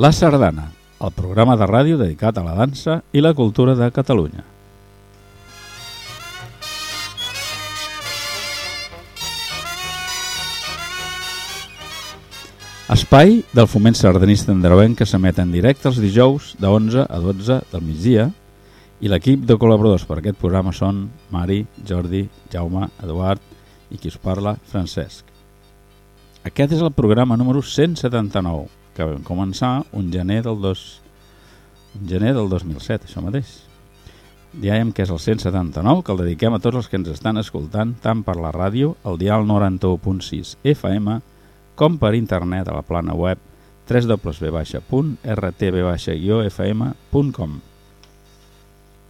La Sardana, el programa de ràdio dedicat a la dansa i la cultura de Catalunya. Espai del foment sardanista andreuenc que s'emet en directe els dijous de 11 a 12 del migdia i l'equip de col·laboradors per aquest programa són Mari, Jordi, Jaume, Eduard i qui us parla, Francesc. Aquest és el programa número 179 que vam començar un gener del, dos... un gener del 2007, això mateix. Diem que és el 179, que el dediquem a tots els que ens estan escoltant tant per la ràdio, el dial 91.6 FM, com per internet a la plana web www.rtb-fm.com.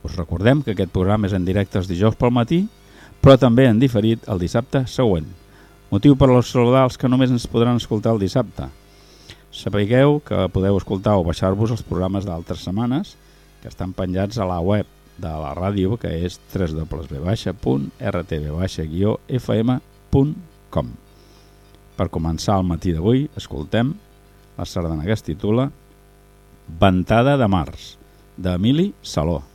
Us recordem que aquest programa és en directe els dijous pel matí, però també en diferit el dissabte següent. Motiu per saludar els que només ens podran escoltar el dissabte. Sapigueu que podeu escoltar o baixar-vos els programes d'altres setmanes que estan penjats a la web de la ràdio, que és www.rtb-fm.com. Per començar el matí d'avui, escoltem la sardana que es titula Ventada de març, d'Emili Saló.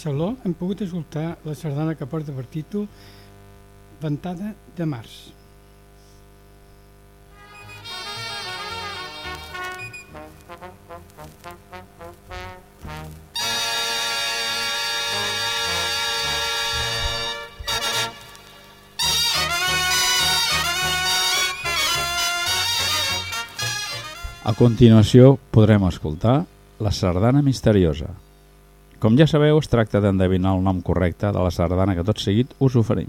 Saló hem pogut escoltar la sardana que porta per títol Ventada de març. A continuació podrem escoltar la sardana misteriosa. Com ja sabeu, es tracta d'endevinar el nom correcte de la sardana que tot seguit us oferim.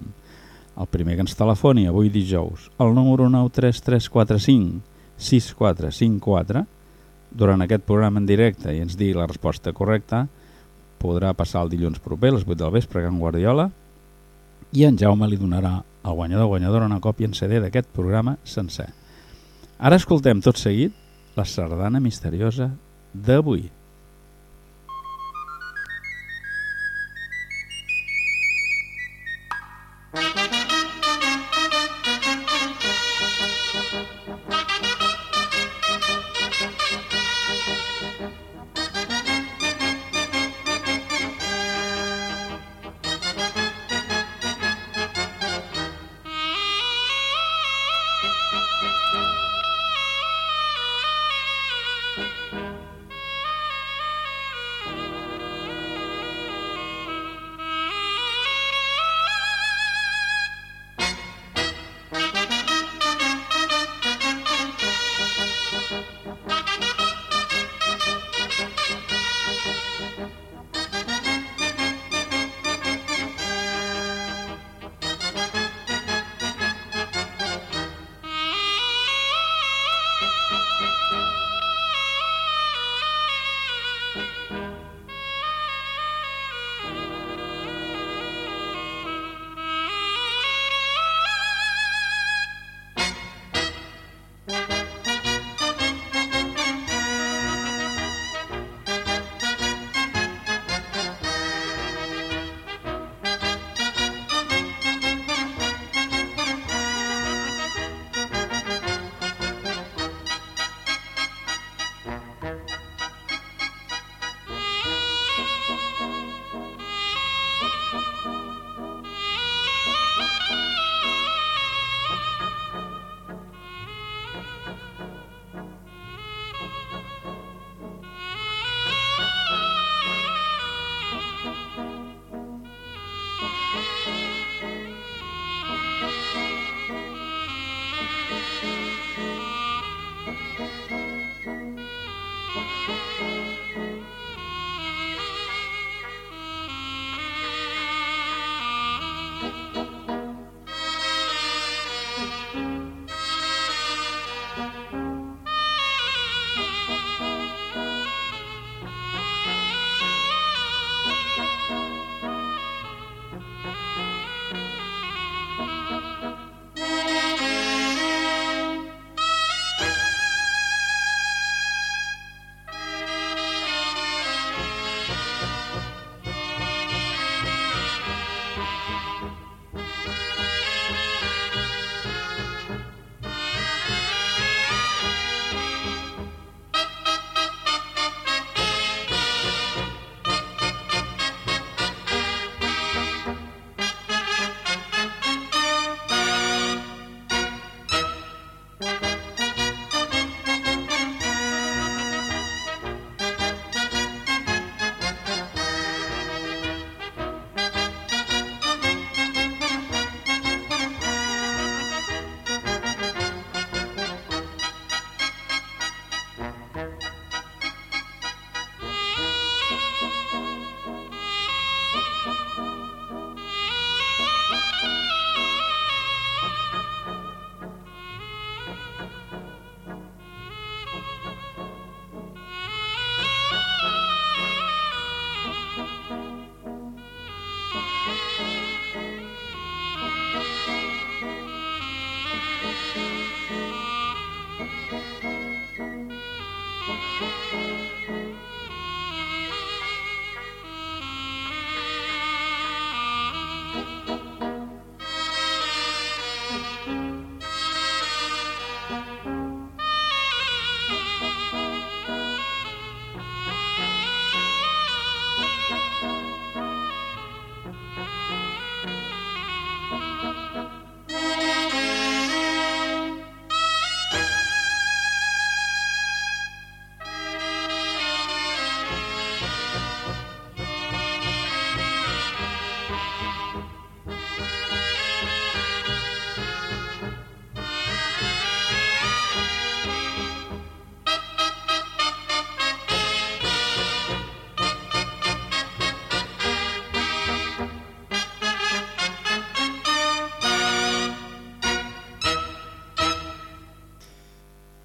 El primer que ens telefoni avui dijous, el número 93345 6454, durant aquest programa en directe i ens digui la resposta correcta, podrà passar el dilluns proper, a les 8 del vespre, a Can Guardiola, i en Jaume li donarà al guanyador guanyadora una còpia en CD d'aquest programa sencer. Ara escoltem tot seguit la sardana misteriosa d'avui.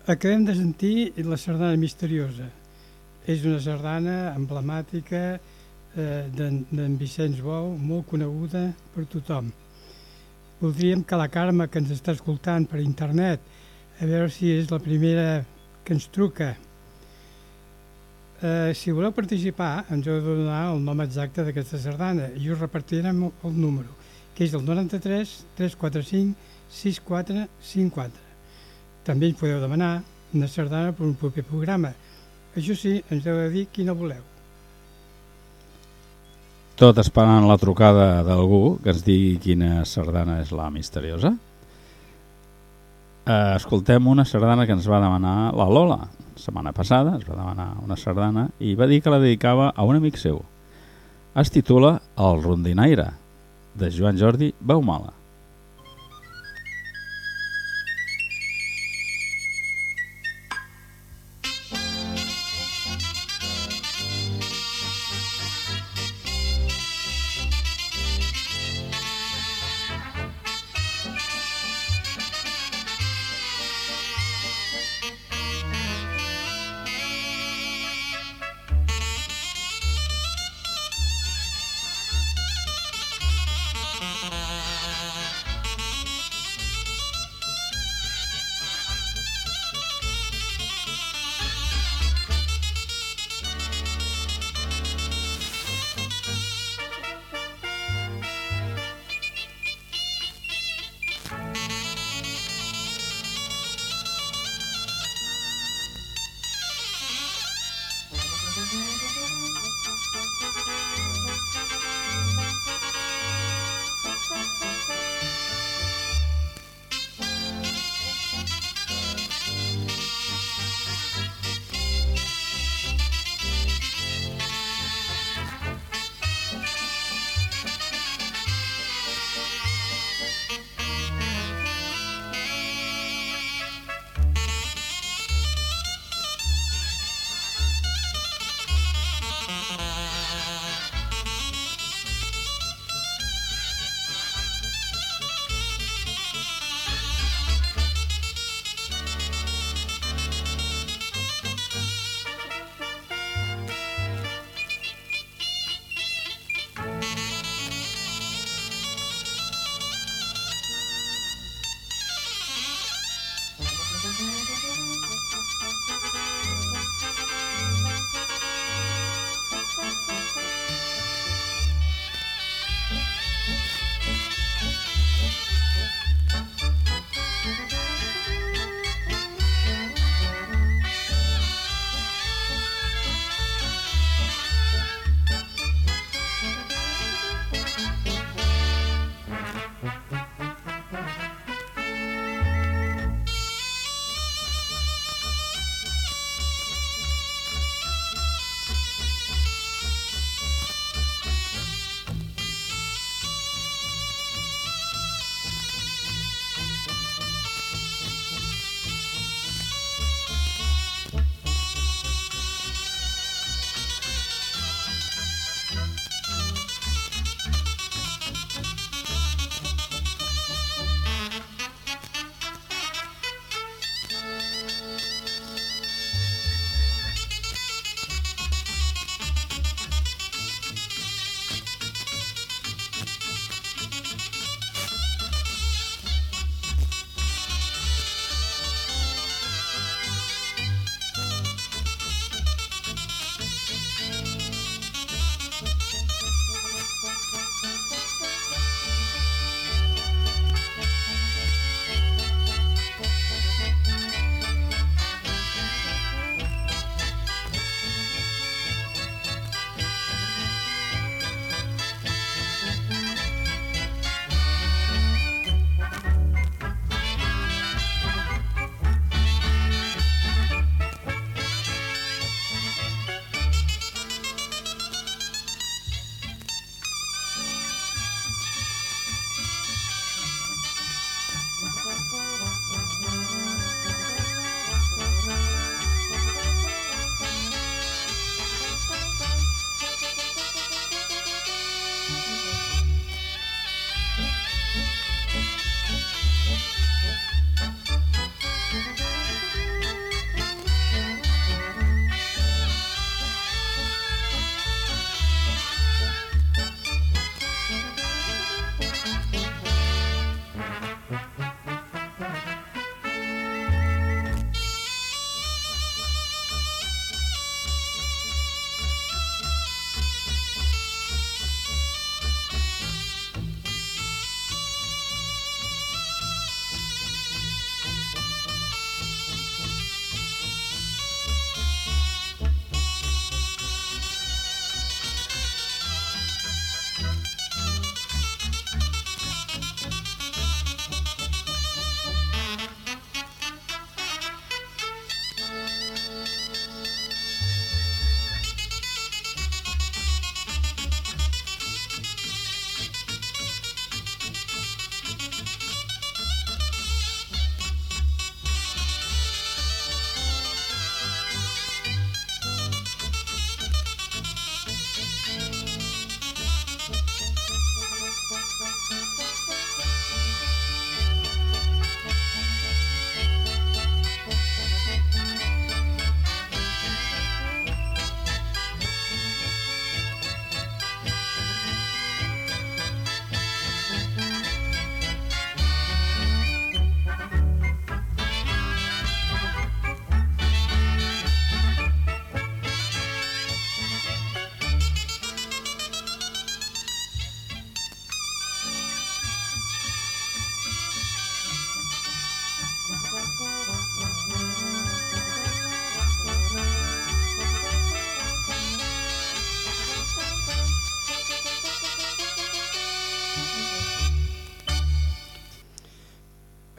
Acabem de sentir la sardana misteriosa. És una sardana emblemàtica eh, d'en Vicenç Bou, molt coneguda per tothom. Voldríem que la Carme, que ens està escoltant per internet, a veure si és la primera que ens truca. Eh, si voleu participar, ens heu de donar el nom exacte d'aquesta sardana i us repartirem el número, que és el 93 345 6454. També ens podeu demanar una sardana per un proper programa. Això sí, ens heu de dir quina voleu. Tot esperant la trucada d'algú que ens digui quina sardana és la misteriosa. Eh, escoltem una sardana que ens va demanar la Lola. La setmana passada ens va demanar una sardana i va dir que la dedicava a un amic seu. Es titula El rondinaire, de Joan Jordi Baumala.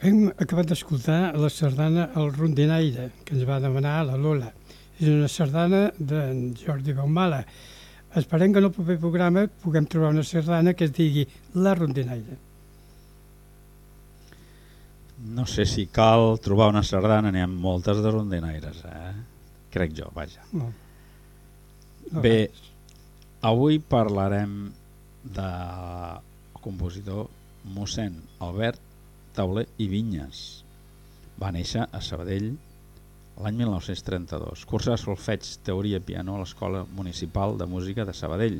Hem acabat d'escoltar la sardana El Rondinaire, que ens va demanar la Lola. És una sardana d'en Jordi Baumala. Esperem que en el proper programa puguem trobar una sardana que es digui La Rondinaire. No sé si cal trobar una sardana, n'hi ha moltes de rondinaires, eh? Crec jo, vaja. No. No, Bé, avui parlarem de compositor mossèn Albert Tauler i Vinyes. Va néixer a Sabadell l'any 1932. Cursa solfeig, teoria piano a l'Escola Municipal de Música de Sabadell.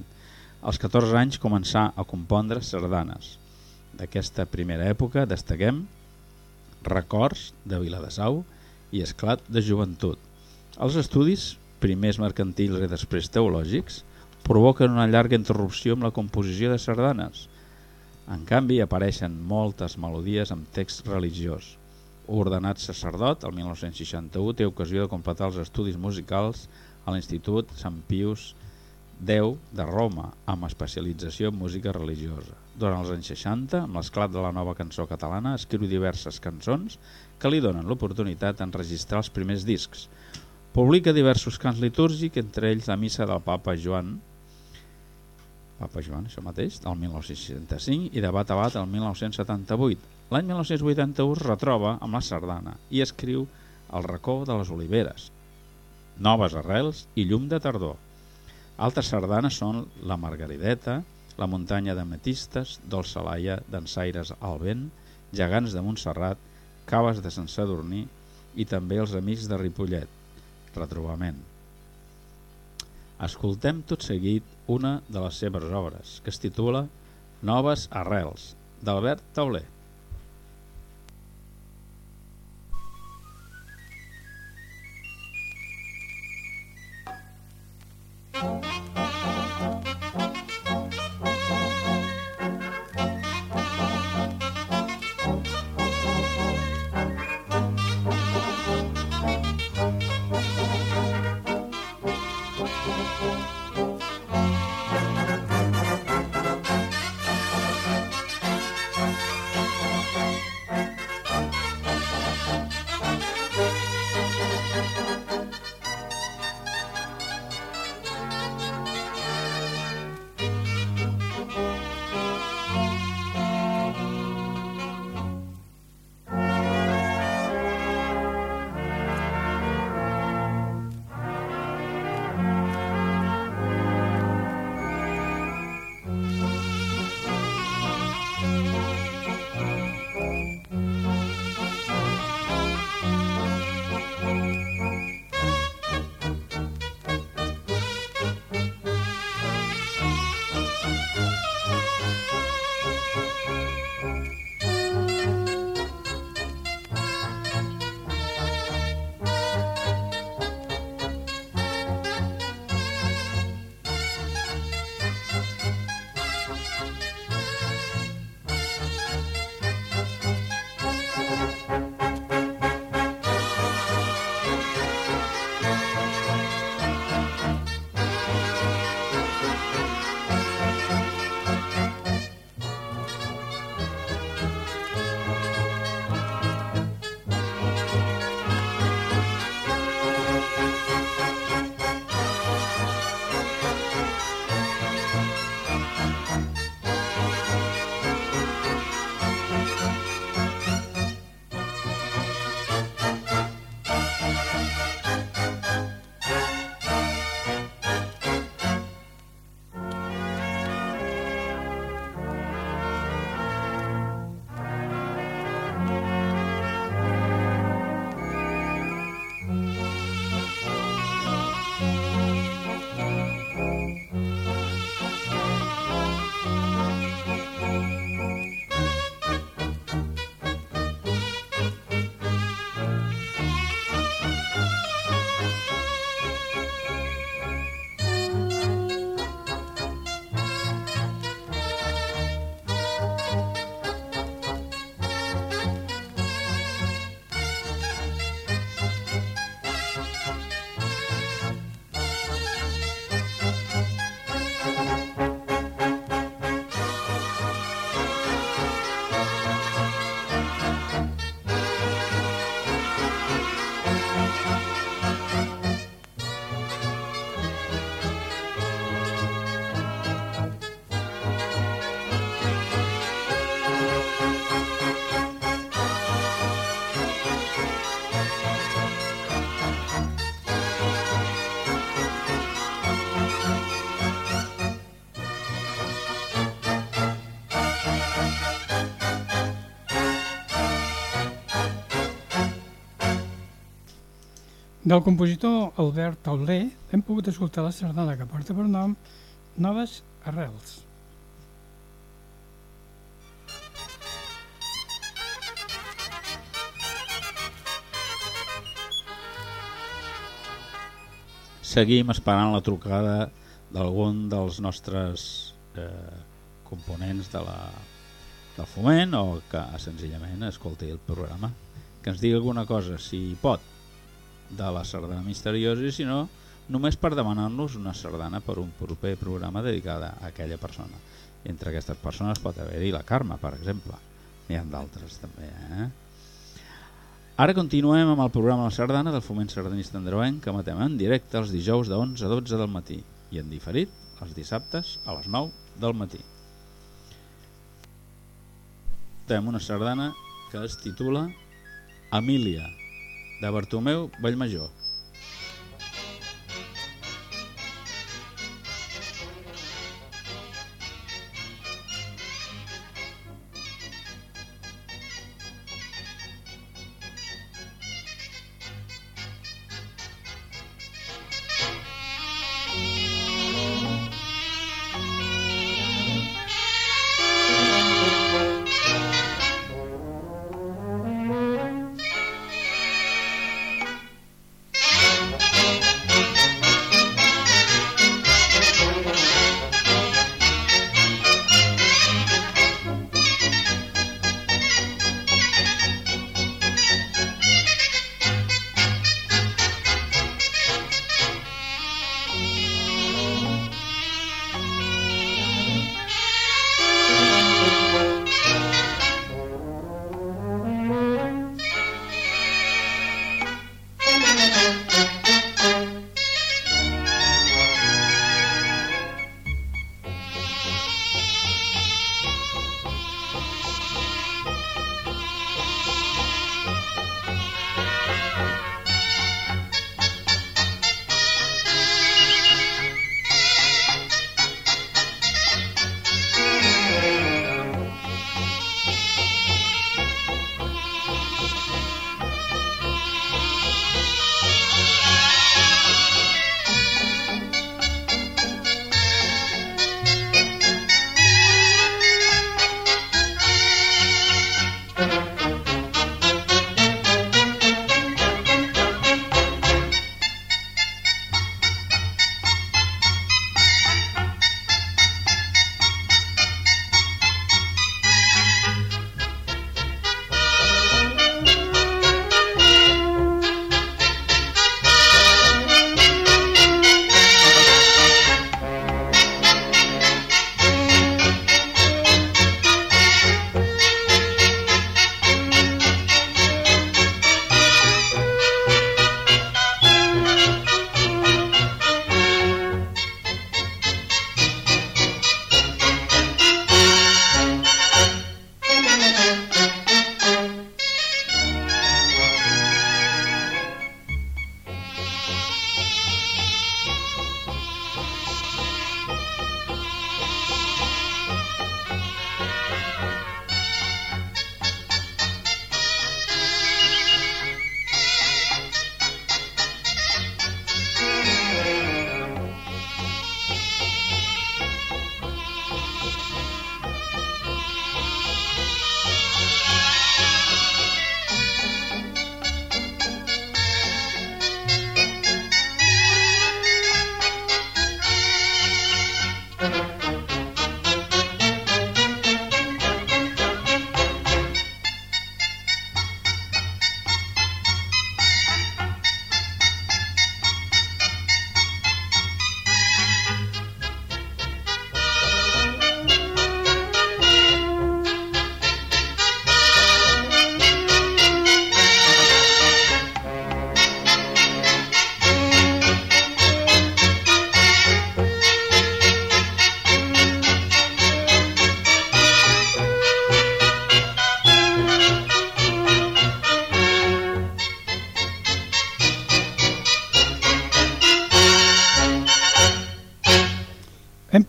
Als 14 anys començà a compondre sardanes. D'aquesta primera època destaquem Records de Viladesau i Esclat de Joventut. Els estudis, primers mercantils i després teològics, provoquen una llarga interrupció amb la composició de sardanes. En canvi, apareixen moltes melodies amb text religiós. Ordenat sacerdot, el 1961 té ocasió de completar els estudis musicals a l'Institut Sant Pius X de Roma, amb especialització en música religiosa. Durant els anys 60, amb l'esclat de la nova cançó catalana, escriu diverses cançons que li donen l'oportunitat d'enregistrar els primers discs. Publica diversos cants litúrgics, entre ells la missa del papa Joan, Papa Joan, això mateix, del 1965 i de bat a bat el 1978. L'any 1981 es retroba amb la sardana i escriu El racó de les oliveres, Noves arrels i Llum de tardor. Altres sardanes són La Margarideta, La muntanya de Metistes, Dolça Laia, Dansaires al vent, Gegants de Montserrat, Caves de Sant Sadurní i també Els amics de Ripollet, Retrobament. Escoltem tot seguit una de les seves obres, que es titula Noves arrels, d'Albert Tauler. Thank Del compositor Albert Tauler hem pogut escoltar la sardana que porta per nom Noves Arrels. Seguim esperant la trucada d'algun dels nostres eh, components de la, del foment o que senzillament escolti el programa que ens digui alguna cosa, si pot de la sardana misteriosa i si no, només per demanar-nos una sardana per un proper programa dedicada a aquella persona. Entre aquestes persones pot haver-hi la Carme, per exemple. N'hi ha d'altres també. Eh? Ara continuem amb el programa La Sardana del Foment Sardanista Andreuenc que matem en directe els dijous de 11 a 12 del matí i en diferit els dissabtes a les 9 del matí. Tenim una sardana que es titula Emília, de Bartomeu Vallmajor.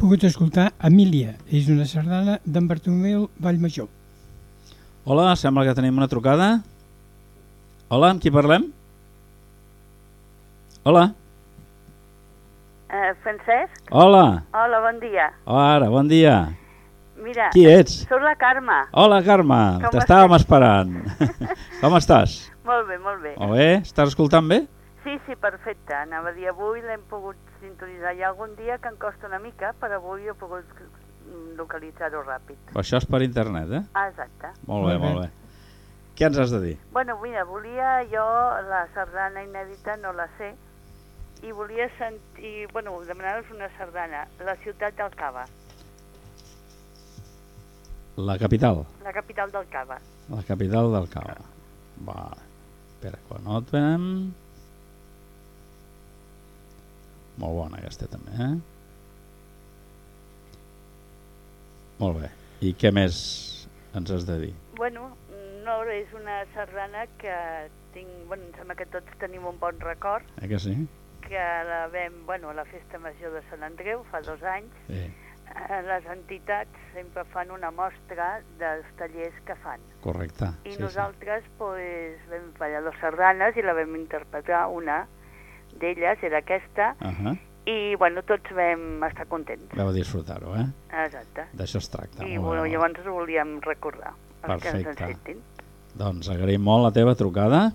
Pogut escoltar Emília, és una sardana d'en Bartomeu Vallmajor. Hola, sembla que tenim una trucada. Hola, amb qui parlem? Hola. Eh, Francesc? Hola. Hola, bon dia. Ara, bon dia. Mira, Qui ets? sóc la Carme. Hola, Carme. T'estàvem esperant. Com estàs? Molt bé, molt bé. Molt bé? Estàs escoltant bé? Sí, sí, perfecte. Anava a dir avui l'hem pogut sintonitzar. Hi ha algun dia que em costa una mica, però avui he pogut mm, localitzar-ho ràpid. Però això és per internet, eh? Ah, exacte. Molt bé, Molt bé. molt bé. Què ens has de dir? Bueno, mira, volia jo, la sardana inèdita no la sé, i volia sentir, bueno, demanar-vos una sardana, la ciutat del Cava, La capital. la capital del Cava. La capital del Cava. Va. Espera, quan no et veiem... Molt bona aquesta també, eh? Molt bé. I què més ens has de dir? Bueno, no, és una sardana que tinc, bueno, em sembla que tots tenim un bon record, Eh que sí? que la vam, bueno, a la Festa Major de Sant Andreu fa dos anys, Sí, les entitats sempre fan una mostra dels tallers que fan. correcte. I sí, nosaltres pues, vam ballar dos sardanes i la vam interpretar, una d'elles era aquesta. Uh -huh. i bueno, tots vam estar contents. Vau disfrutar-ho, eh? Exacte. D'això es tracta. I bueno, llavors ho volíem recordar, els que ens Perfecte. en sentin. Doncs agraïm molt la teva trucada.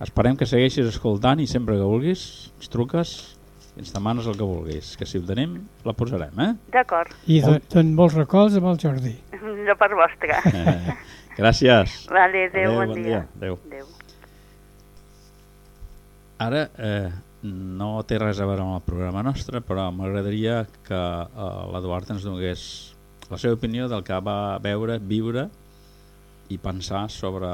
Esperem que segueixis escoltant i sempre que vulguis ens truques i ens demanes el que vulguis, que si ho tenim la posarem, eh? D'acord, I don, don molts records amb el Jordi. de part vostra. eh gràcies. Vale, adéu, Adéu, bon, bon dia. dia. Adéu. Adéu. Ara eh, no té res a veure amb el programa nostre, però m'agradaria que eh, l'Eduard ens donés la seva opinió del que va veure, viure i pensar sobre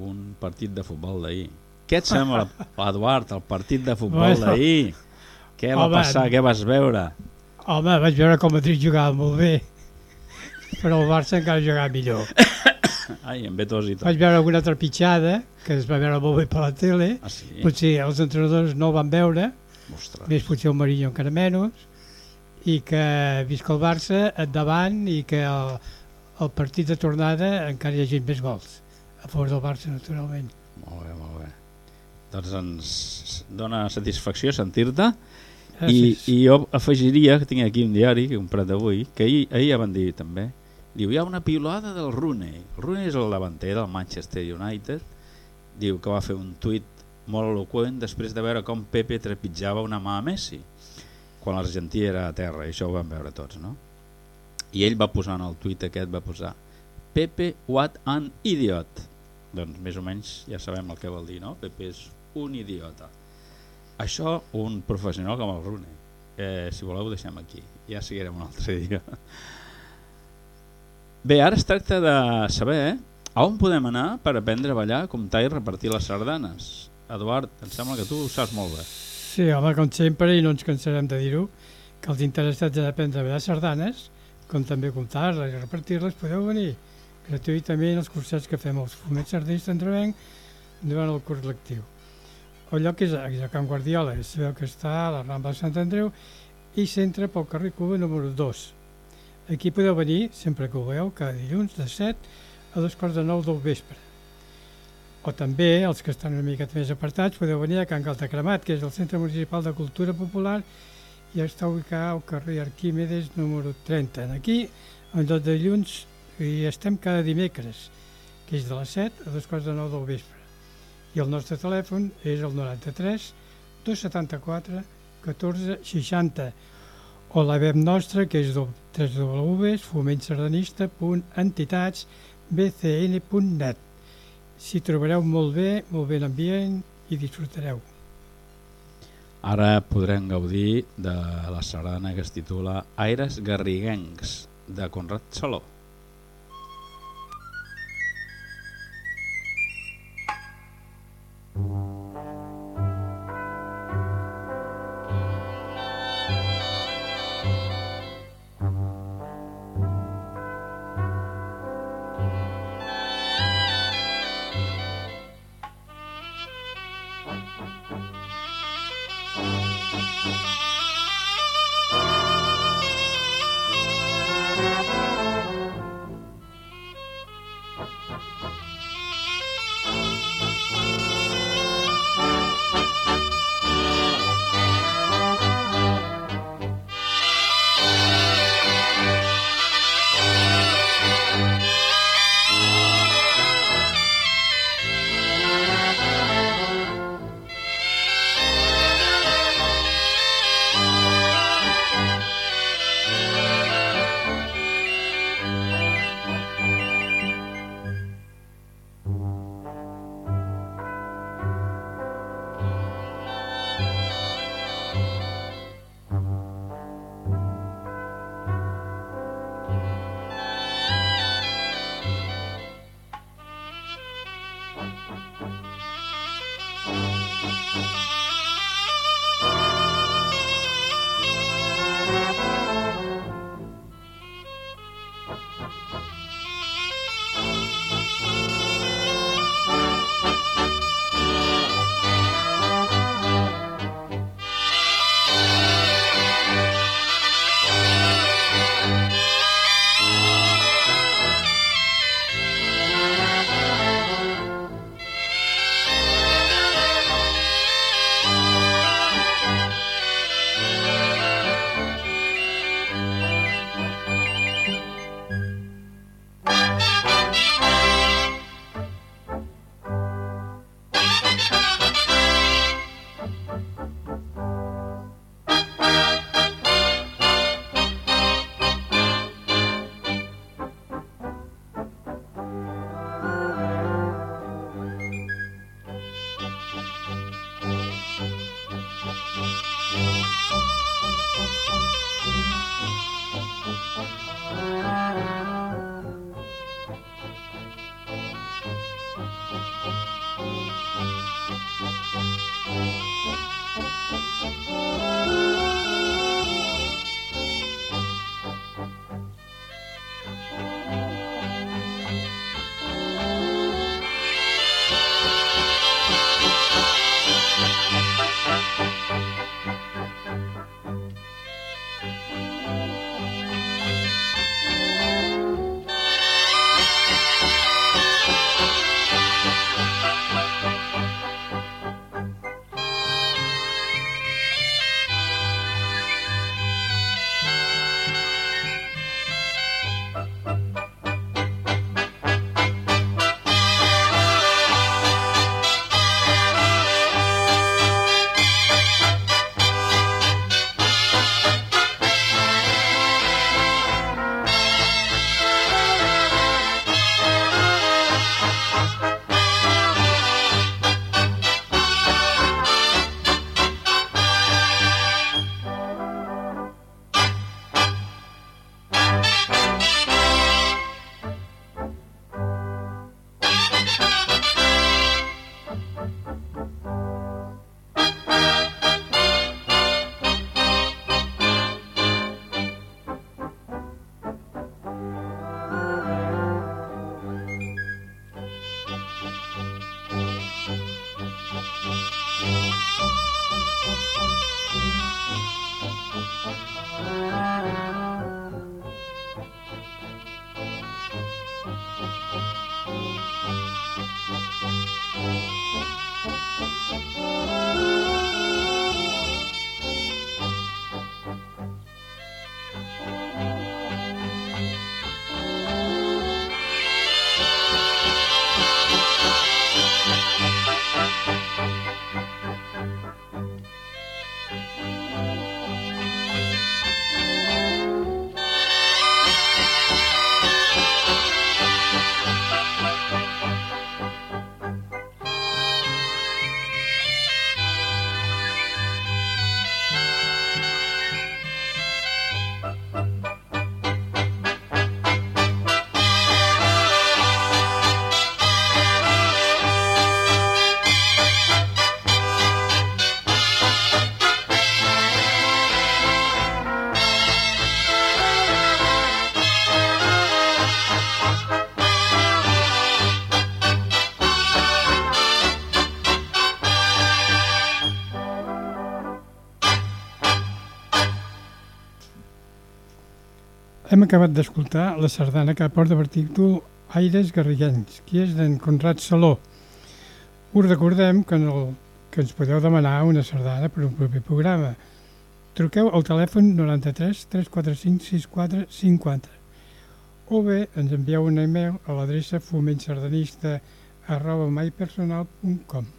un partit de futbol d'ahir. Què et sembla, Eduard, el partit de futbol d'ahir? Què va Home, passar? Què vas veure? Home, vaig veure com Madrid jugava molt bé, però el Barça encara jugava millor. Ai, em ve tos i tot. Vaig veure alguna trepitjada, que es va veure molt bé per la tele, Ah, sí? potser els entrenadors no ho van veure, Ostres. més potser el Marinho encara menys, i que visca el Barça endavant i que el, el partit de tornada encara hi hagi més gols a favor del Barça, naturalment. Molt bé, molt bé. Doncs ens dona satisfacció sentir-te i, i jo afegiria que tinc aquí un diari que he comprat avui que ahir, ahir ja van dir també diu hi ha una piulada del Rooney. Rooney és el davanter del Manchester United. Diu que va fer un tuit molt eloquent després de veure com Pepe trepitjava una mà a Messi quan l'Argentí era a terra i això ho vam veure tots no? i ell va posar en el tuit aquest va posar Pepe what an idiot. Doncs més o menys ja sabem el que vol dir no? Pepe és un idiota. Això un professional com el Rune eh, si voleu ho deixem aquí. Ja seguirem un altre dia bé ara es tracta de saber eh, a on podem anar per aprendre a ballar comptar i repartir les sardanes Eduard, em sembla que tu ho saps molt bé Sí, home, com sempre, i no ens cansarem de dir-ho, que els interessats en aprendre a ballar sardanes, com també comptar-les i repartir-les, podeu venir gratuïtament als cursets que fem els fumets sardins d'Andrevenc durant el curs lectiu. El lloc és a a Can Guardiola, sabeu que està a la Rambla de Sant Andreu i s'entra pel carrer Cuba número 2. Aquí podeu venir, sempre que vulgueu, cada dilluns de 7 a dos quarts de 9 del vespre. O també, els que estan una miqueta més apartats, podeu venir a Can Galtacremat, que és el Centre Municipal de Cultura Popular i està ubicat al carrer Arquímedes número 30. Aquí, en lloc de dilluns, hi estem cada dimecres, que és de les 7 a dos quarts de 9 del vespre. I el nostre telèfon és el 93 274 14 60 o la web nostra que és www.fomentsardanista.entitats.bcn.net S'hi trobareu molt bé, molt bé l'ambient i disfrutareu. ara podrem gaudir de la sardana que es titula Aires Garriguencs de Conrad Saló hem acabat d'escoltar la sardana que porta per títol Aires Garriguenys, que és d'en Conrad Saló. Us recordem que, en el, que ens podeu demanar una sardana per un proper programa. Truqueu al telèfon 93 345 64 50 o bé ens envieu un e-mail a l'adreça fomentsardanista arroba maipersonal.com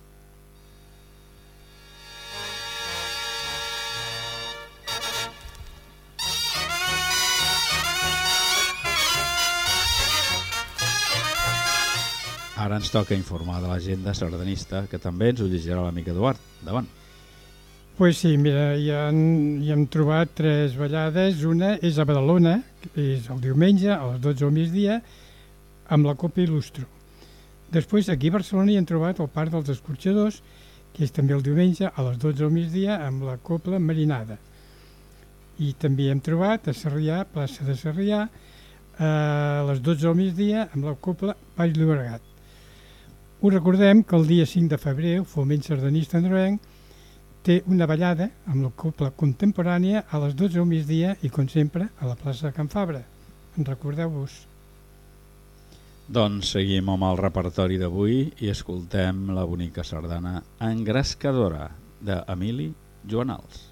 Ara ens toca informar de l'agenda sardanista, que també ens ho llegirà l'amic Eduard. Davant. Pues sí, mira, ja, han, ja hem trobat tres ballades. Una és a Badalona, és el diumenge, a les 12 del migdia, amb la Copa Il·lustro. Després, aquí a Barcelona hi hem trobat el Parc dels Escorxadors, que és també el diumenge, a les 12 del migdia, amb la Copla Marinada. I també hem trobat a Sarrià, plaça de Sarrià, a les 12 del migdia, amb la Copla Baix Llobregat. Us recordem que el dia 5 de febrer el Foment Sardanista Androenc té una ballada amb la copla contemporània a les 12 del migdia i, com sempre, a la plaça de Can Fabra. En recordeu-vos. Doncs seguim amb el repertori d'avui i escoltem la bonica sardana Engrescadora d'Emili Joanals.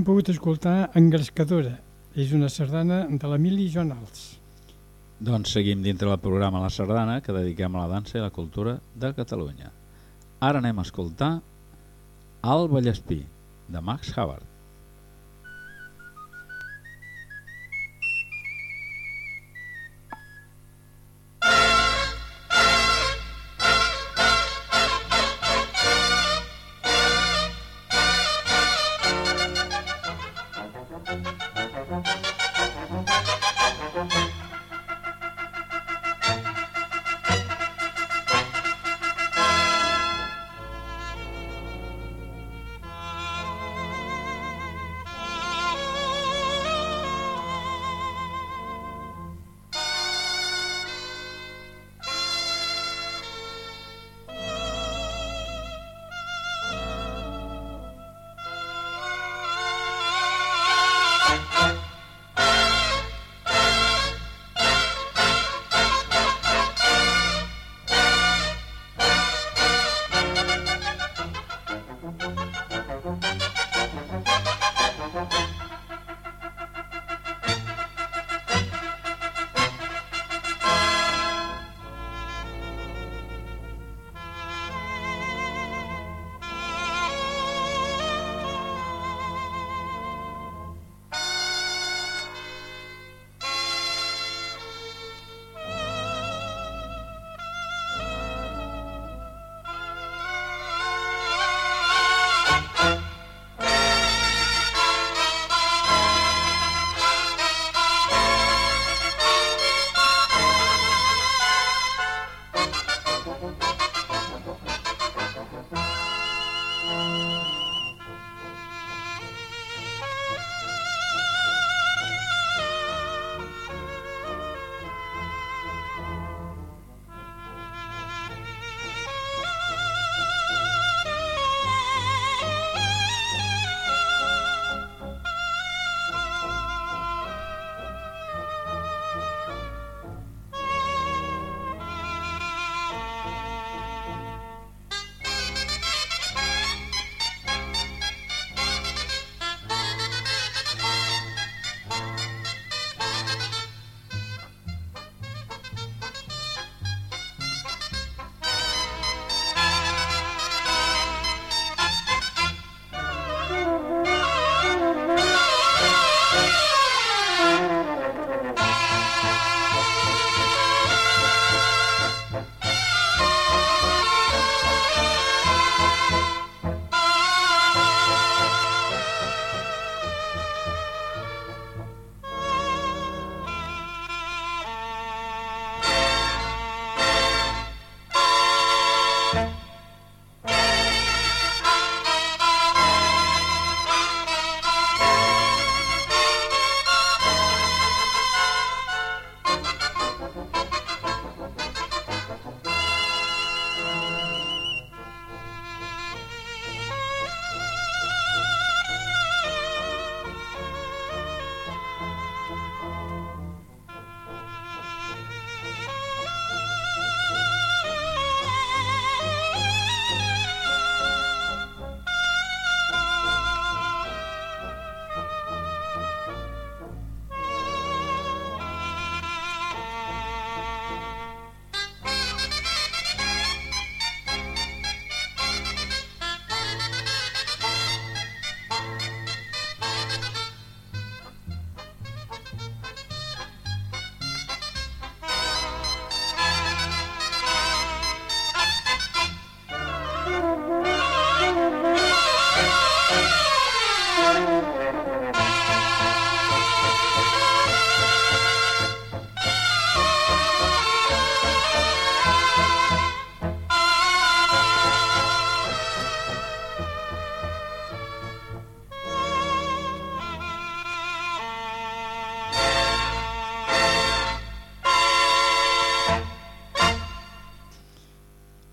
Hem pogut escoltar Engrescadora. És una sardana de l'Emili Joan Als. Doncs seguim dintre del programa La Sardana que dediquem a la dansa i la cultura de Catalunya. Ara anem a escoltar El Vallespí, de Max Havard.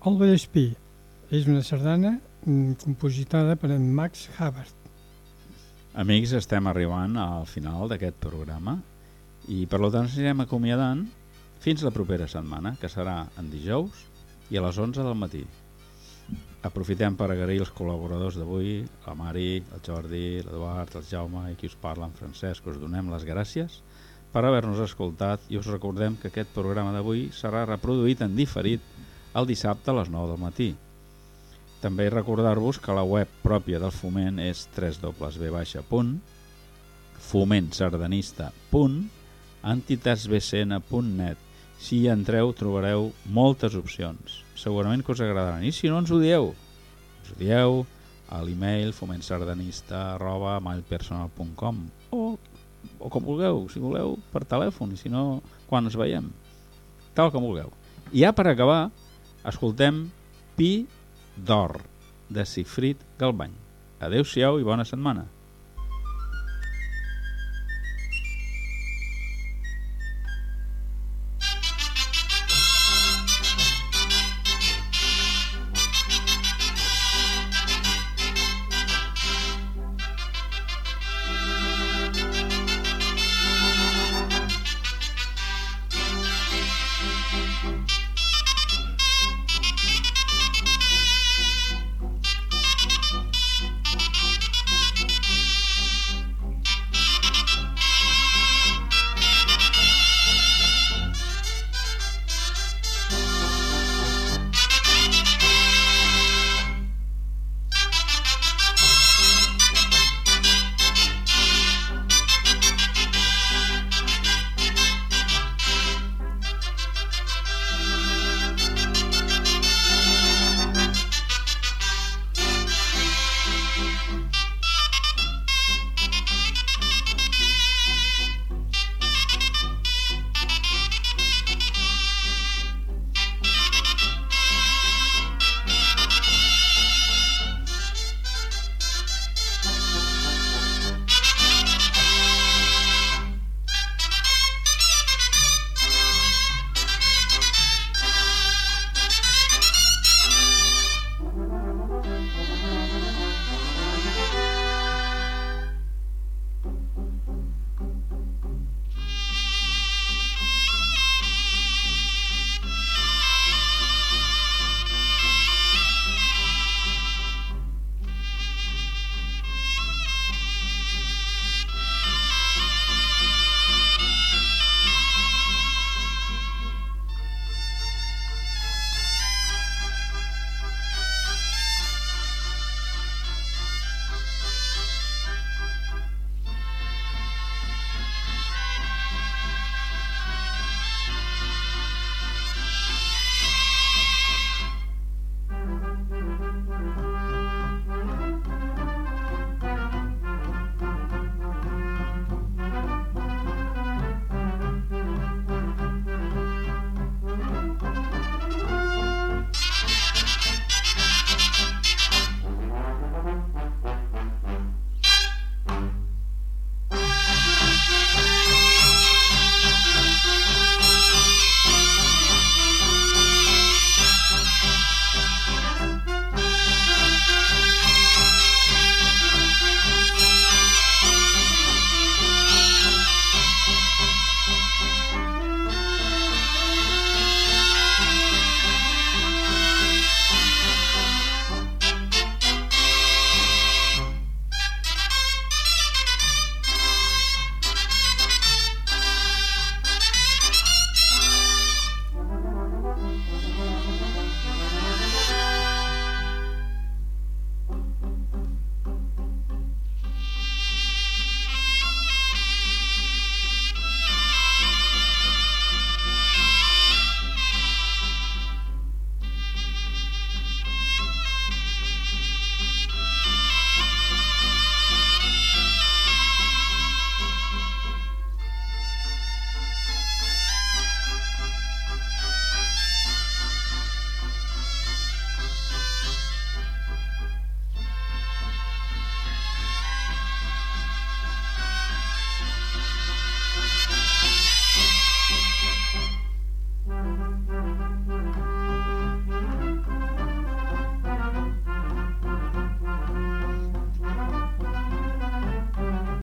El Vallespí és una sardana mm, compositada per en Max Havard. Amics, estem arribant al final d'aquest programa i per tant anirem acomiadant fins la propera setmana, que serà en dijous i a les 11 del matí. aprofitem per agrair els col·laboradors d'avui, la Mari, el Jordi, l'Eduard, el Jaume i qui us parla, en Francesc. Us donem les gràcies per haver-nos escoltat i us recordem que aquest programa d'avui serà reproduït en diferit el dissabte a les 9 del matí. També recordar-vos que la web pròpia del Foment és www.fomentsardanista.entitasbcn.net Si hi entreu trobareu moltes opcions. Segurament que us agradaran. I si no ens ho dieu, ens ho dieu a l'email fomentsardanista arroba mailpersonal.com o, o com vulgueu, si voleu per telèfon i si no quan ens veiem tal com vulgueu i ja per acabar escoltem Pi d'Or de Sifrit Galbany. Adeu-siau i bona setmana